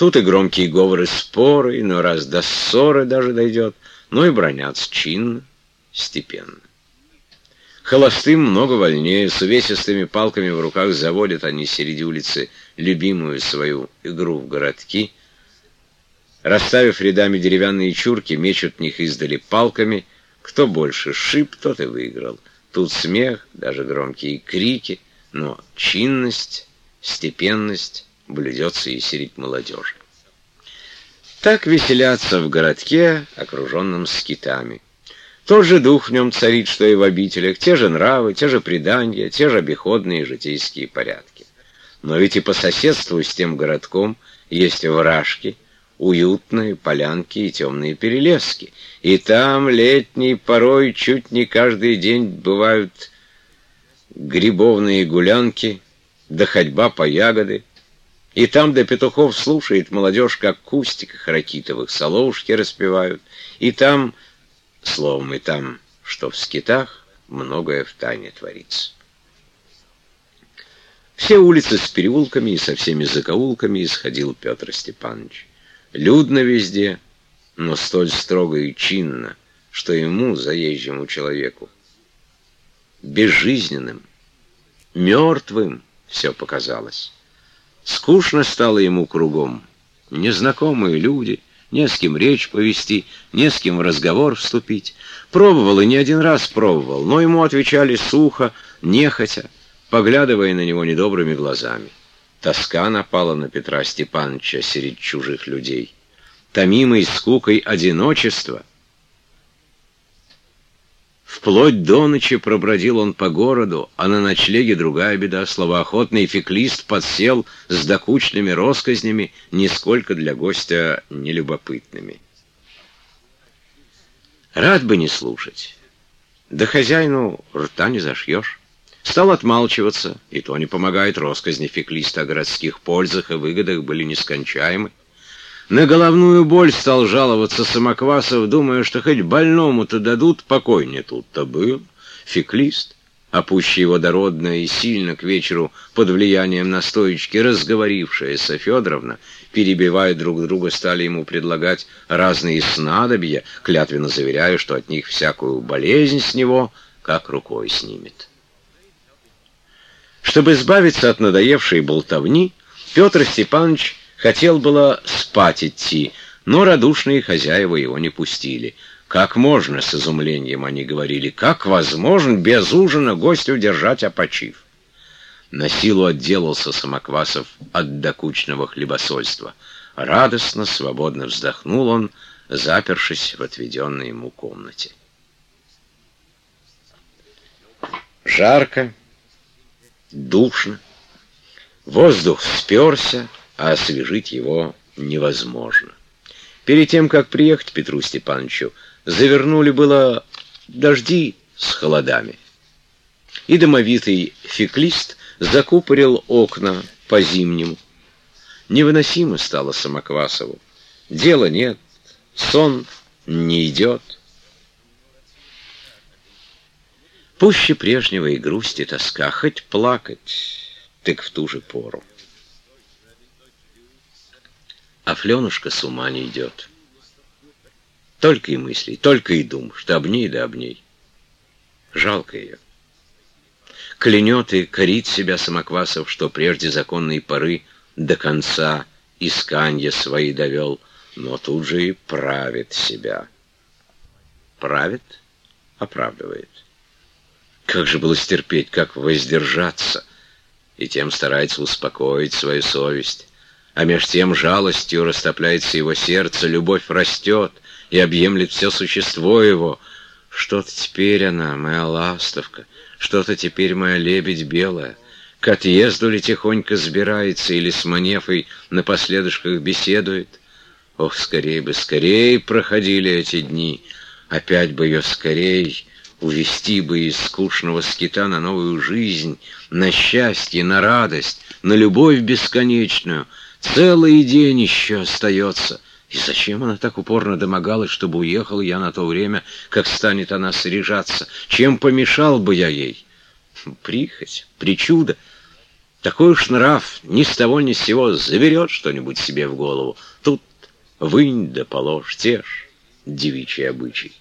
Тут и громкие говоры споры, но раз до ссоры даже дойдет, но и бронятся чинно, степенно. Холостым много вольнее, с увесистыми палками в руках заводят они среди улицы любимую свою игру в городки. Расставив рядами деревянные чурки, мечут них издали палками. Кто больше шип, тот и выиграл. Тут смех, даже громкие крики, но чинность, степенность блюдется и средь молодежи. Так веселятся в городке, окруженном скитами. Тот же дух в нем царит, что и в обителях, те же нравы, те же предания, те же обиходные житейские порядки. Но ведь и по соседству с тем городком есть вражки, уютные полянки и темные перелески. И там летней порой чуть не каждый день бывают грибовные гулянки, да ходьба по ягоды. И там до петухов слушает молодежь, как кустиках ракитовых соловушки распевают. И там Словом, и там, что в скитах, многое в тайне творится. Все улицы с переулками и со всеми закоулками исходил Петр Степанович. Людно везде, но столь строго и чинно, что ему, заезжему человеку, безжизненным, мертвым все показалось. Скучно стало ему кругом. Незнакомые люди — не с кем речь повести, не с кем в разговор вступить. Пробовал и не один раз пробовал, но ему отвечали сухо, нехотя, поглядывая на него недобрыми глазами. Тоска напала на Петра Степановича среди чужих людей. Томимый скукой одиночества — Вплоть до ночи пробродил он по городу, а на ночлеге другая беда. Словоохотный феклист подсел с докучными росказнями, нисколько для гостя нелюбопытными. Рад бы не слушать. Да хозяину рта не зашьешь. Стал отмалчиваться, и то не помогает росказни феклиста о городских пользах и выгодах были нескончаемы. На головную боль стал жаловаться Самоквасов, думая, что хоть больному-то дадут, покой не тут-то был. Феклист, а пуще его дородная и сильно к вечеру под влиянием настоечки разговорившаяся Федоровна, перебивая друг друга, стали ему предлагать разные снадобья, клятвенно заверяя, что от них всякую болезнь с него как рукой снимет. Чтобы избавиться от надоевшей болтовни, Петр Степанович Хотел было спать идти, но радушные хозяева его не пустили. Как можно, с изумлением они говорили, как возможно без ужина гостю держать опочив? На силу отделался Самоквасов от докучного хлебосольства. Радостно, свободно вздохнул он, запершись в отведенной ему комнате. Жарко, душно, воздух сперся, а освежить его невозможно. Перед тем, как приехать Петру Степановичу, завернули было дожди с холодами. И домовитый феклист закупорил окна по-зимнему. Невыносимо стало Самоквасову. Дела нет, сон не идет. Пуще прежнего и грусть, и тоска, хоть плакать, так в ту же пору. А Фленушка с ума не идет. Только и мыслей, только и дум, что об ней да об ней. Жалко ее. Клянет и корит себя Самоквасов, что прежде законной поры до конца исканья свои довел, но тут же и правит себя. Правит, оправдывает. Как же было стерпеть, как воздержаться, и тем старается успокоить свою совесть а меж тем жалостью растопляется его сердце, любовь растет и объемлет все существо его. Что-то теперь она, моя ластовка, что-то теперь моя лебедь белая. К отъезду ли тихонько сбирается или с манефой напоследушках беседует? Ох, скорее бы, скорее проходили эти дни. Опять бы ее скорей увести бы из скучного скита на новую жизнь, на счастье, на радость, на любовь бесконечную — Целый день еще остается. И зачем она так упорно домогалась, чтобы уехал я на то время, как станет она срежаться? Чем помешал бы я ей? Прихоть, причуда. Такой уж нрав, ни с того ни с сего заберет что-нибудь себе в голову. Тут вынь да положь, те ж девичий обычай.